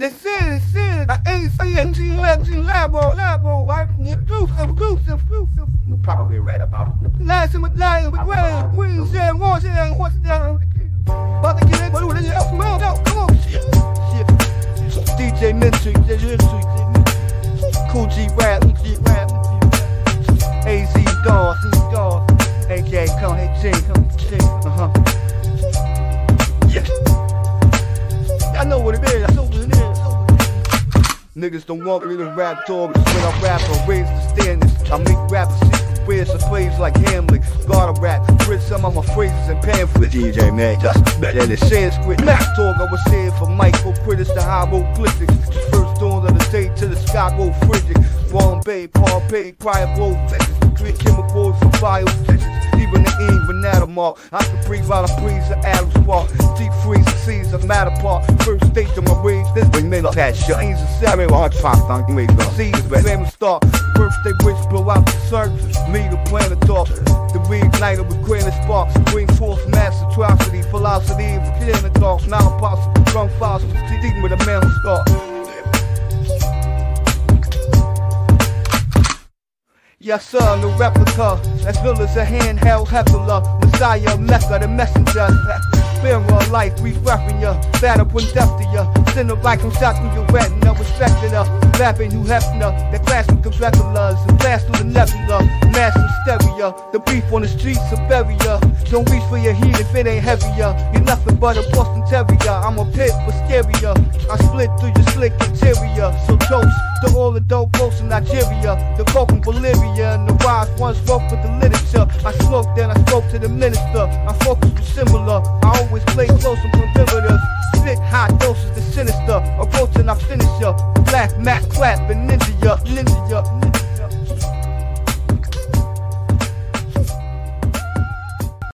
This is, I ain't saying to you, let you labo, labo, right? Exclusive, exclusive, exclusive. You're probably right about it. Last and with lying, with way, we said, one said, what's down. About to get it, but what is it? Come on, come on, shit. Shit. DJ Minty, DJ Minty. Cool G rap, G rap. AZ Dawes, Dawes. AJ, come, hey, G, come, G, uh huh. Yeah. I know what it is, I know what it is. Niggas don't want me to rap dog, when I rap, I raise the standards. I make rappers secret weird, so plays like Hamlet. Gotta rap, bridge some of my phrases and pamphlets. DJ man, that's better than Sanskrit. Mac talk, I was saying for microcritics to hieroglyphics. The first dawn of the day to the sky go frigid. Bombay, Pompeii, prior blow physics. Create chemicals for biophysics. Even the but not mark. I can breathe out a breeze of Adam's spark. Part. First stage of my rage, this bring me like that shit. Ain't a seven, hard try, thank you, make the seas, but let me start. Birthday wish blow out the surface. Me, the planet dark. The reigniter with granite sparks. Bring forth mass atrocity. Velocity of killing the dark. Now impossible. Drum files, deep with a mental start. Yes, sir, no replica. As real as a handheld heckler. Messiah, Mecca, the messenger. Spirit of life, we repping ya. Battle when death to ya. Send a right from shot through your retina. Respected her. Rapping Hugh Hefner. That clash with the regulars. And blast through the nebula. Massive stereo. The beef on the streets of barrier. Don't reach for your heat if it ain't heavier. You're nothing but a Boston Terrier. I'm a pit for scarier. I split through your slick interior. So toast the all the dope folks in Nigeria. The folk in Bolivia. And the wise ones spoke with the literature. I smoked, then I spoke to the minister. I focus was similar. I always play close and primitive. Spit high doses, the sinister. Approaching, I finish ya. Black Mac clap ya, ninja ya, ninja